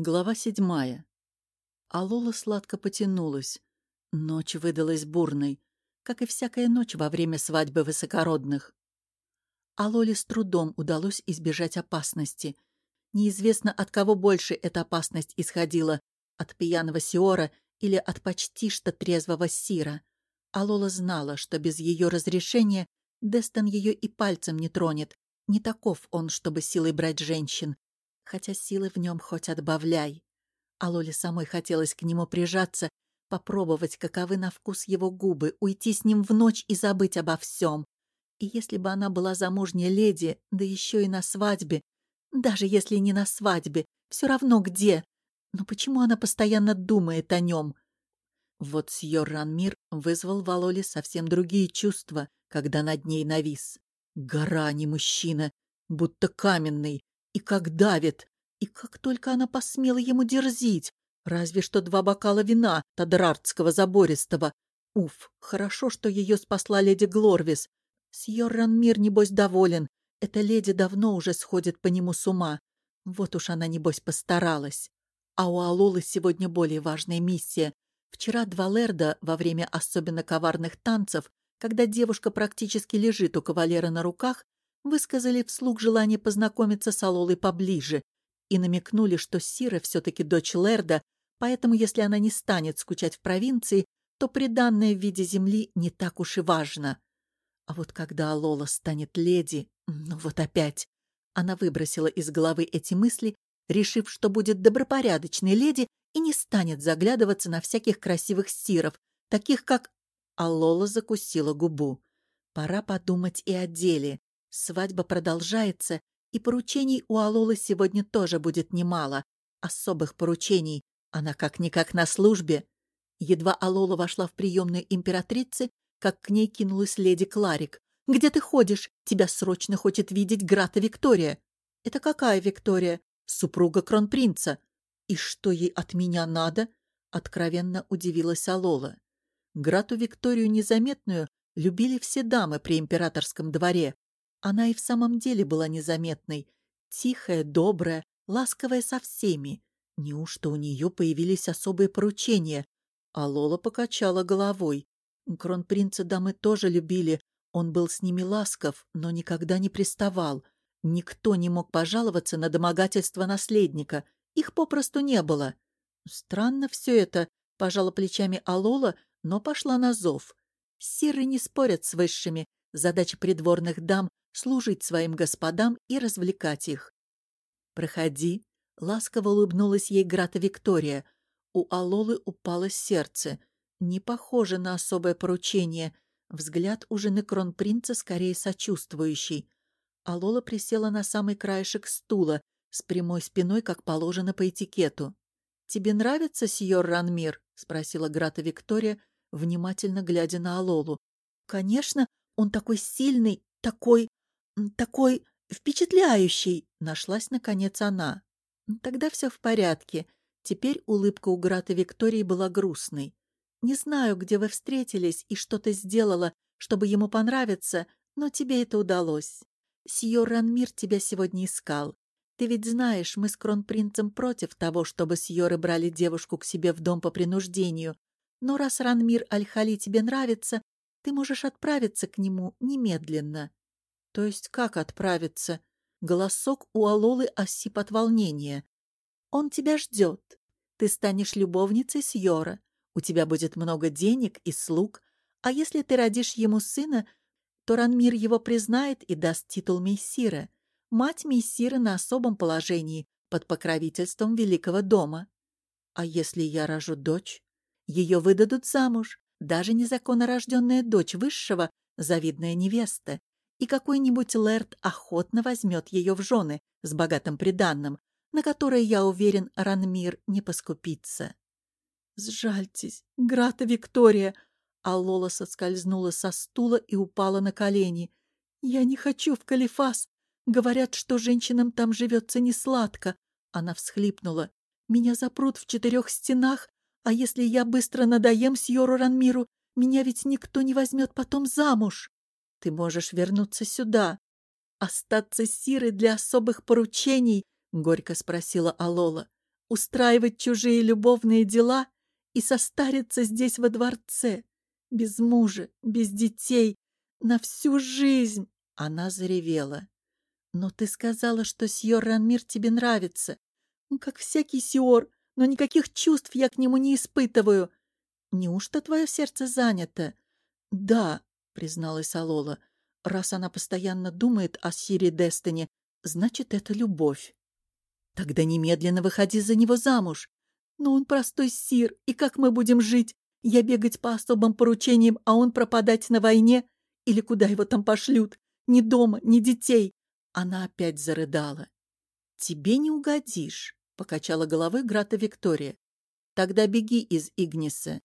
Глава седьмая. Алола сладко потянулась. Ночь выдалась бурной, как и всякая ночь во время свадьбы высокородных. Алоле с трудом удалось избежать опасности. Неизвестно, от кого больше эта опасность исходила — от пьяного Сиора или от почти что трезвого Сира. Алола знала, что без ее разрешения Дестон ее и пальцем не тронет. Не таков он, чтобы силой брать женщин хотя силы в нем хоть отбавляй. А Лоле самой хотелось к нему прижаться, попробовать, каковы на вкус его губы, уйти с ним в ночь и забыть обо всем. И если бы она была замужней леди, да еще и на свадьбе, даже если не на свадьбе, все равно где. Но почему она постоянно думает о нем? Вот сьор Ранмир вызвал в Алоле совсем другие чувства, когда над ней навис. Гора, а не мужчина, будто каменный, и как давит! И как только она посмела ему дерзить! Разве что два бокала вина Тадрартского забористого. Уф, хорошо, что ее спасла леди Глорвис. Сьорран Мир, небось, доволен. Эта леди давно уже сходит по нему с ума. Вот уж она, небось, постаралась. А у Алолы сегодня более важная миссия. Вчера два Лерда во время особенно коварных танцев, когда девушка практически лежит у кавалера на руках, высказали вслух желание познакомиться с Алолой поближе и намекнули, что Сира все-таки дочь Лерда, поэтому если она не станет скучать в провинции, то приданное в виде земли не так уж и важно. А вот когда Алола станет леди, ну вот опять. Она выбросила из головы эти мысли, решив, что будет добропорядочной леди и не станет заглядываться на всяких красивых сиров, таких как... Алола закусила губу. Пора подумать и о деле. Свадьба продолжается, и поручений у Алолы сегодня тоже будет немало. Особых поручений. Она как-никак на службе. Едва Алола вошла в приемную императрицы, как к ней кинулась леди Кларик. «Где ты ходишь? Тебя срочно хочет видеть Грата Виктория». «Это какая Виктория?» «Супруга кронпринца». «И что ей от меня надо?» Откровенно удивилась Алола. Грату Викторию Незаметную любили все дамы при императорском дворе, она и в самом деле была незаметной, тихая, добрая, ласковая со всеми. Неужто у нее появились особые поручения? А Лола покачала головой. Кронпринца дамы тоже любили, он был с ними ласков, но никогда не приставал. Никто не мог пожаловаться на домогательство наследника, их попросту не было. Странно все это, пожала плечами Алола, но пошла на зов. Серы не спорят с высшими, задача придворных дам служить своим господам и развлекать их. «Проходи», — ласково улыбнулась ей Грата Виктория. У Алолы упало сердце. Не похоже на особое поручение. Взгляд у жены кронпринца скорее сочувствующий. Алола присела на самый краешек стула, с прямой спиной, как положено по этикету. «Тебе нравится сьор Ранмир?» — спросила Грата Виктория, внимательно глядя на Алолу. «Конечно, он такой сильный, такой такой впечатляющий!» — нашлась, наконец, она. «Тогда все в порядке. Теперь улыбка у Грата Виктории была грустной. Не знаю, где вы встретились и что ты сделала, чтобы ему понравиться, но тебе это удалось. Сьор Ранмир тебя сегодня искал. Ты ведь знаешь, мы с кронпринцем против того, чтобы сьоры брали девушку к себе в дом по принуждению. Но раз Ранмир Аль-Хали тебе нравится, ты можешь отправиться к нему немедленно. То есть как отправиться? Голосок у Алолы осип от волнения. Он тебя ждет. Ты станешь любовницей Сьора. У тебя будет много денег и слуг. А если ты родишь ему сына, то Ранмир его признает и даст титул Мессира. Мать Мессира на особом положении, под покровительством Великого дома. А если я рожу дочь? Ее выдадут замуж. Даже незаконно рожденная дочь высшего — завидная невеста и какой-нибудь лэрд охотно возьмет ее в жены с богатым приданным, на которое, я уверен, Ранмир не поскупится. «Сжальтесь, Грата Виктория!» А Лола соскользнула со стула и упала на колени. «Я не хочу в Калифас. Говорят, что женщинам там живется несладко». Она всхлипнула. «Меня запрут в четырех стенах, а если я быстро надоем Сьору Ранмиру, меня ведь никто не возьмет потом замуж». Ты можешь вернуться сюда, остаться сирой для особых поручений, — горько спросила Алола. устраивать чужие любовные дела и состариться здесь во дворце, без мужа, без детей, на всю жизнь. Она заревела. Но ты сказала, что Сьор Ранмир тебе нравится. Ну, как всякий Сиор, но никаких чувств я к нему не испытываю. Неужто твое сердце занято? Да, призналась Алола. Раз она постоянно думает о Сире Дестине, значит, это любовь. Тогда немедленно выходи за него замуж. Но он простой сир, и как мы будем жить? Я бегать по особым поручениям, а он пропадать на войне? Или куда его там пошлют? Ни дома, ни детей. Она опять зарыдала. «Тебе не угодишь», — покачала головой Грата Виктория. «Тогда беги из Игниса».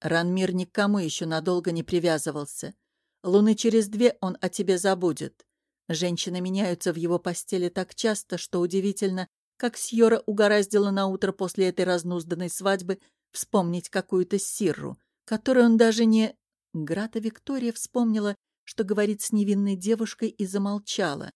Ранмир никому еще надолго не привязывался. Луны через две он о тебе забудет. Женщины меняются в его постели так часто, что удивительно, как Сьора угораздила на утро после этой разнузданной свадьбы вспомнить какую-то сирру, которую он даже не... Грата Виктория вспомнила, что говорит с невинной девушкой и замолчала.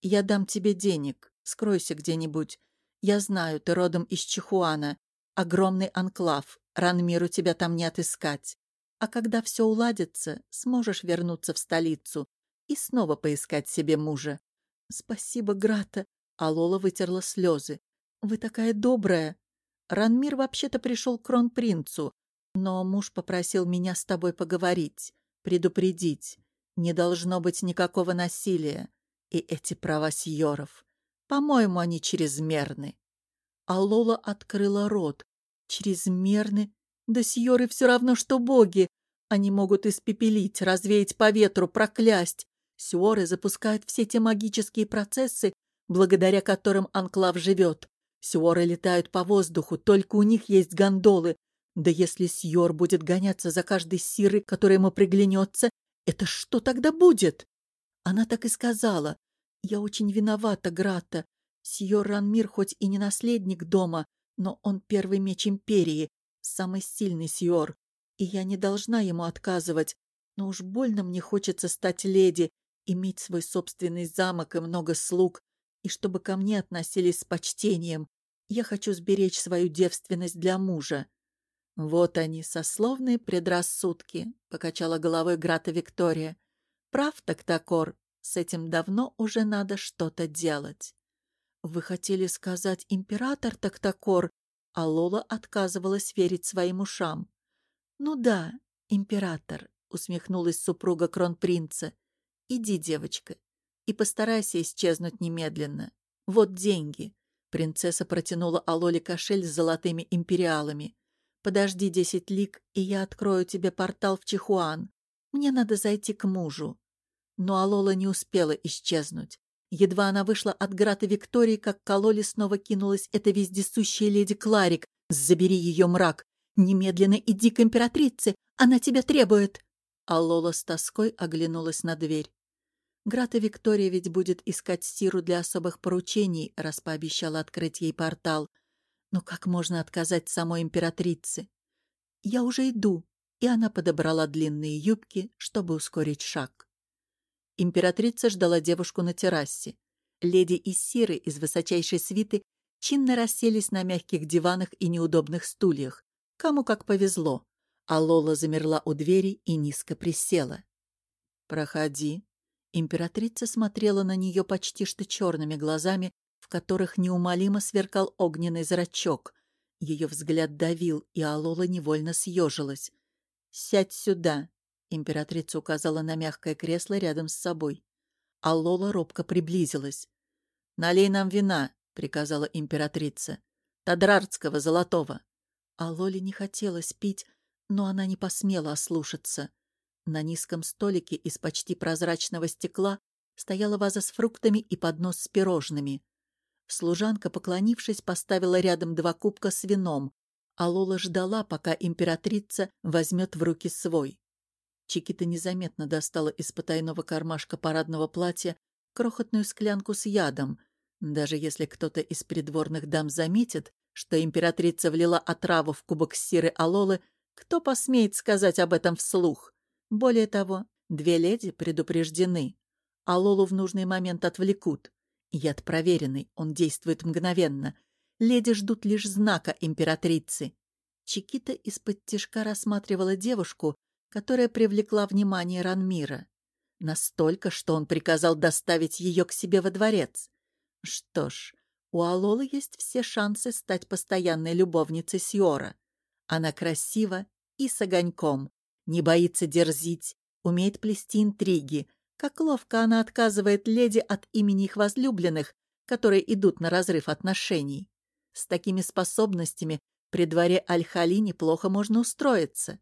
«Я дам тебе денег. Скройся где-нибудь. Я знаю, ты родом из Чихуана. Огромный анклав. Ранмиру тебя там не отыскать. А когда все уладится, сможешь вернуться в столицу и снова поискать себе мужа. Спасибо, Грата. А Лола вытерла слезы. Вы такая добрая. Ранмир вообще-то пришел к кронпринцу, но муж попросил меня с тобой поговорить, предупредить. Не должно быть никакого насилия. И эти права сьоров. По-моему, они чрезмерны. А Лола открыла рот. Чрезмерны? Да сьоры все равно, что боги. Они могут испепелить, развеять по ветру, проклясть. Сьоры запускают все те магические процессы, благодаря которым Анклав живет. Сьоры летают по воздуху, только у них есть гондолы. Да если Сьор будет гоняться за каждой сирой, которая ему приглянется, это что тогда будет? Она так и сказала. Я очень виновата, Грата. Сьор Ранмир хоть и не наследник дома, но он первый меч Империи, самый сильный Сьор и я не должна ему отказывать, но уж больно мне хочется стать леди, иметь свой собственный замок и много слуг, и чтобы ко мне относились с почтением. Я хочу сберечь свою девственность для мужа. Вот они, сословные предрассудки, — покачала головой Грата Виктория. Прав Тактакор, с этим давно уже надо что-то делать. Вы хотели сказать император Тактакор, а Лола отказывалась верить своим ушам. «Ну да, император», — усмехнулась супруга кронпринца. «Иди, девочка, и постарайся исчезнуть немедленно. Вот деньги». Принцесса протянула Алоле кошель с золотыми империалами. «Подожди десять лик, и я открою тебе портал в Чихуан. Мне надо зайти к мужу». Но Алола не успела исчезнуть. Едва она вышла от Грата Виктории, как к Алоле снова кинулась эта вездесущая леди Кларик. «Забери ее, мрак! «Немедленно иди к императрице! Она тебя требует!» А Лола с тоской оглянулась на дверь. Грата Виктория ведь будет искать Сиру для особых поручений, раз пообещала открыть ей портал. Но как можно отказать самой императрице? «Я уже иду», и она подобрала длинные юбки, чтобы ускорить шаг. Императрица ждала девушку на террасе. Леди и Сиры из высочайшей свиты чинно расселись на мягких диванах и неудобных стульях, Кому как повезло. А Лола замерла у двери и низко присела. «Проходи». Императрица смотрела на нее почти что черными глазами, в которых неумолимо сверкал огненный зрачок. Ее взгляд давил, и Алола невольно съежилась. «Сядь сюда», — императрица указала на мягкое кресло рядом с собой. Алола робко приблизилась. «Налей нам вина», — приказала императрица. «Тадрарского, золотого». А Лоле не хотелось пить, но она не посмела ослушаться. На низком столике из почти прозрачного стекла стояла ваза с фруктами и поднос с пирожными. Служанка, поклонившись, поставила рядом два кубка с вином, а Лола ждала, пока императрица возьмет в руки свой. Чикита незаметно достала из потайного кармашка парадного платья крохотную склянку с ядом. Даже если кто-то из придворных дам заметит, что императрица влила отраву в кубок сиры Алолы, кто посмеет сказать об этом вслух? Более того, две леди предупреждены. Алолу в нужный момент отвлекут. Яд проверенный, он действует мгновенно. Леди ждут лишь знака императрицы. Чикита из-под тишка рассматривала девушку, которая привлекла внимание Ранмира. Настолько, что он приказал доставить ее к себе во дворец. Что ж, у Алолы есть все шансы стать постоянной любовницей Сьора. Она красива и с огоньком, не боится дерзить, умеет плести интриги. Как ловко она отказывает леди от имени их возлюбленных, которые идут на разрыв отношений. С такими способностями при дворе Аль-Хали неплохо можно устроиться.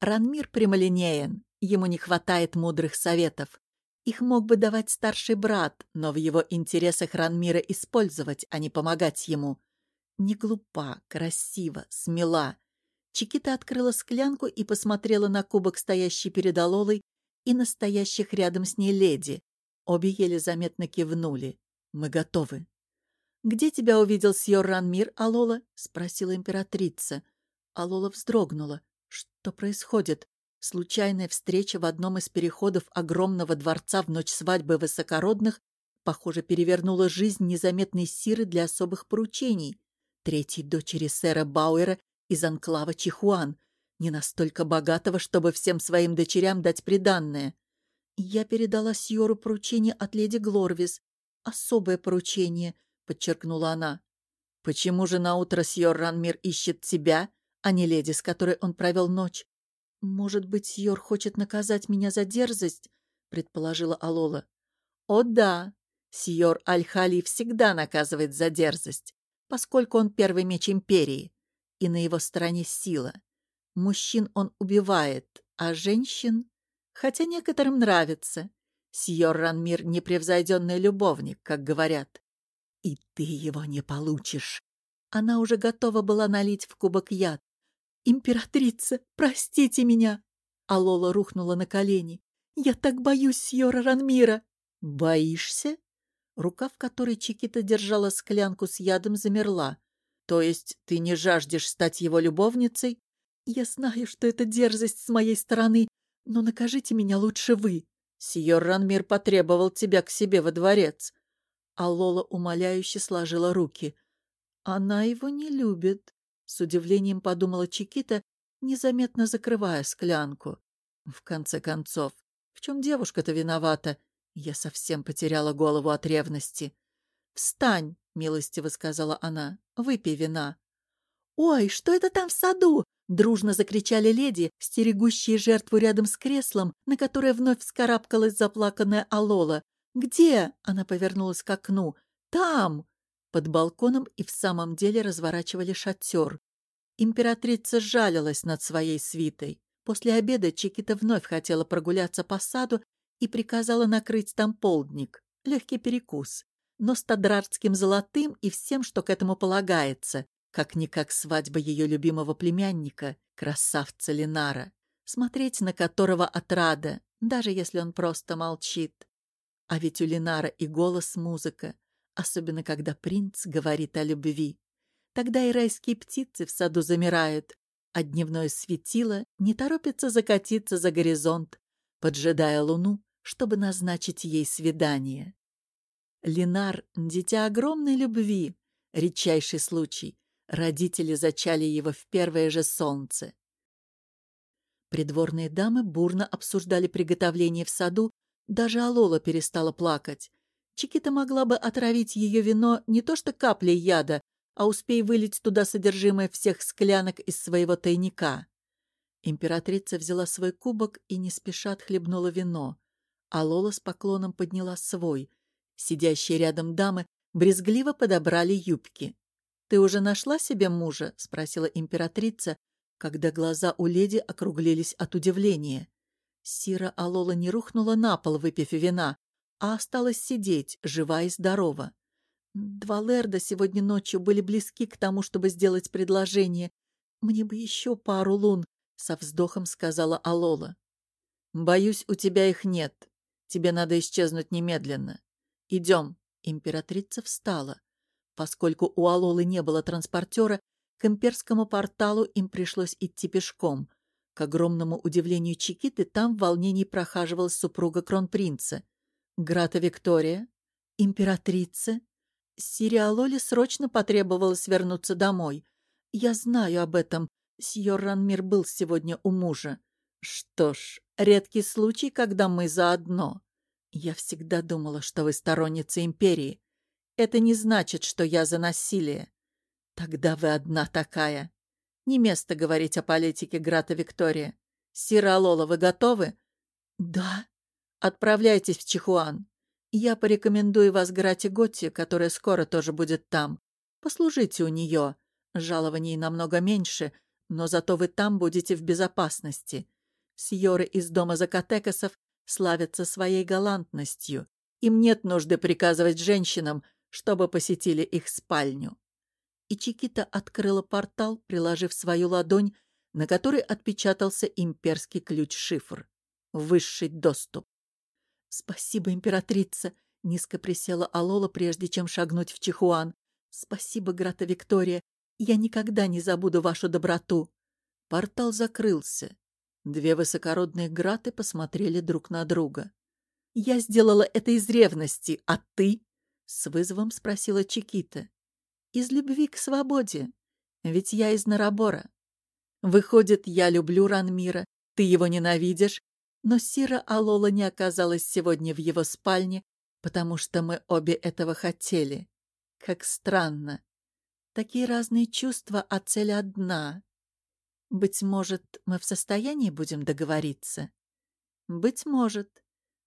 Ранмир прямолинеен, ему не хватает мудрых советов. Их мог бы давать старший брат, но в его интересах Ранмира использовать, а не помогать ему. Не глупа, красива, смела. Чикита открыла склянку и посмотрела на кубок, стоящий перед Алолой, и настоящих рядом с ней леди. Обе еле заметно кивнули. «Мы готовы». «Где тебя увидел сьор Ранмир, Алола?» — спросила императрица. Алола вздрогнула. «Что происходит? Случайная встреча в одном из переходов огромного дворца в ночь свадьбы высокородных, похоже, перевернула жизнь незаметной Сиры для особых поручений. Третьей дочери сэра Бауэра из анклава Чихуан, не настолько богатого, чтобы всем своим дочерям дать приданное. Я передала Сьору поручение от леди Глорвис. Особое поручение, подчеркнула она. Почему же наутро Сьор Ранмир ищет тебя, а не леди, с которой он провел ночь? «Может быть, Сьор хочет наказать меня за дерзость?» — предположила Алола. «О да, Сьор Аль-Хали всегда наказывает за дерзость, поскольку он первый меч Империи, и на его стороне сила. Мужчин он убивает, а женщин... Хотя некоторым нравится. Сьор Ранмир — непревзойденный любовник, как говорят. И ты его не получишь. Она уже готова была налить в кубок яд, «Императрица, простите меня!» А Лола рухнула на колени. «Я так боюсь Сьора Ранмира!» «Боишься?» Рука, в которой Чикита держала склянку с ядом, замерла. «То есть ты не жаждешь стать его любовницей?» «Я знаю, что это дерзость с моей стороны, но накажите меня лучше вы!» Сьор Ранмир потребовал тебя к себе во дворец. А Лола умоляюще сложила руки. «Она его не любит. С удивлением подумала Чикита, незаметно закрывая склянку. В конце концов, в чем девушка-то виновата? Я совсем потеряла голову от ревности. «Встань!» — милостиво сказала она. «Выпей вина». «Ой, что это там в саду?» — дружно закричали леди, стерегущие жертву рядом с креслом, на которое вновь вскарабкалась заплаканная Алола. «Где?» — она повернулась к окну. «Там!» Под балконом и в самом деле разворачивали шатер. Императрица жалилась над своей свитой. После обеда Чикита вновь хотела прогуляться по саду и приказала накрыть там полдник, легкий перекус, но с золотым и всем, что к этому полагается, как-никак свадьба ее любимого племянника, красавца Ленара, смотреть на которого отрада, даже если он просто молчит. А ведь у Ленара и голос музыка, особенно когда принц говорит о любви. Тогда и райские птицы в саду замирают, а дневное светило не торопится закатиться за горизонт, поджидая луну, чтобы назначить ей свидание. Ленар — дитя огромной любви, редчайший случай. Родители зачали его в первое же солнце. Придворные дамы бурно обсуждали приготовление в саду, даже Алола перестала плакать. Чикита могла бы отравить ее вино не то что каплей яда, а успей вылить туда содержимое всех склянок из своего тайника. Императрица взяла свой кубок и не спеша отхлебнула вино, а Лола с поклоном подняла свой. Сидящие рядом дамы брезгливо подобрали юбки. «Ты уже нашла себе мужа?» — спросила императрица, когда глаза у леди округлились от удивления. Сира Алола не рухнула на пол, выпив вина, а осталась сидеть, жива и здорова. Два Лерда сегодня ночью были близки к тому, чтобы сделать предложение. Мне бы еще пару лун, — со вздохом сказала Алола. Боюсь, у тебя их нет. Тебе надо исчезнуть немедленно. Идем. Императрица встала. Поскольку у Алолы не было транспортера, к имперскому порталу им пришлось идти пешком. К огромному удивлению Чикиты там в волнении прохаживалась супруга кронпринца. Грата Виктория, императрица. Сириалоле срочно потребовалось вернуться домой. Я знаю об этом. Сьор Ранмир был сегодня у мужа. Что ж, редкий случай, когда мы заодно. Я всегда думала, что вы сторонница империи. Это не значит, что я за насилие. Тогда вы одна такая. Не место говорить о политике Грата Виктория. Сира Алола, вы готовы? Да. Отправляйтесь в Чихуан. Я порекомендую вас Грате Готти, которая скоро тоже будет там. Послужите у нее. Жалований намного меньше, но зато вы там будете в безопасности. Сьоры из дома Закатекасов славятся своей галантностью. Им нет нужды приказывать женщинам, чтобы посетили их спальню. И Чикита открыла портал, приложив свою ладонь, на которой отпечатался имперский ключ-шифр. Высший доступ. «Спасибо, императрица!» — низко присела Алола, прежде чем шагнуть в Чихуан. «Спасибо, Грата Виктория! Я никогда не забуду вашу доброту!» Портал закрылся. Две высокородные Граты посмотрели друг на друга. «Я сделала это из ревности, а ты?» — с вызовом спросила Чикита. «Из любви к свободе. Ведь я из Нарабора. Выходит, я люблю Ранмира, ты его ненавидишь, но Сира Алола не оказалась сегодня в его спальне, потому что мы обе этого хотели. Как странно. Такие разные чувства, а цель одна. Быть может, мы в состоянии будем договориться? Быть может.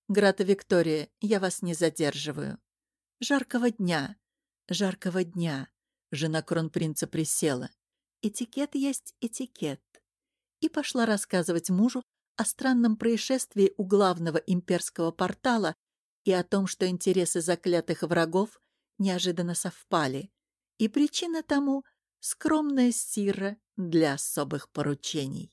Грата Виктория, я вас не задерживаю. Жаркого дня. Жаркого дня. Жена кронпринца присела. Этикет есть этикет. И пошла рассказывать мужу о странном происшествии у главного имперского портала и о том, что интересы заклятых врагов неожиданно совпали. И причина тому — скромная сира для особых поручений.